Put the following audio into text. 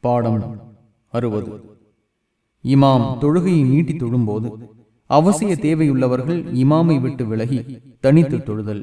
பாடம் அறுபது. இமாம் தொழுகையை நீட்டி தொழும்போது அவசிய தேவையுள்ளவர்கள் இமாமை விட்டு விலகி தனித்து தொழுதல்.